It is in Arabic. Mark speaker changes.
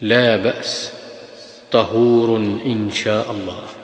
Speaker 1: لا بأس. طهور إن شاء الله.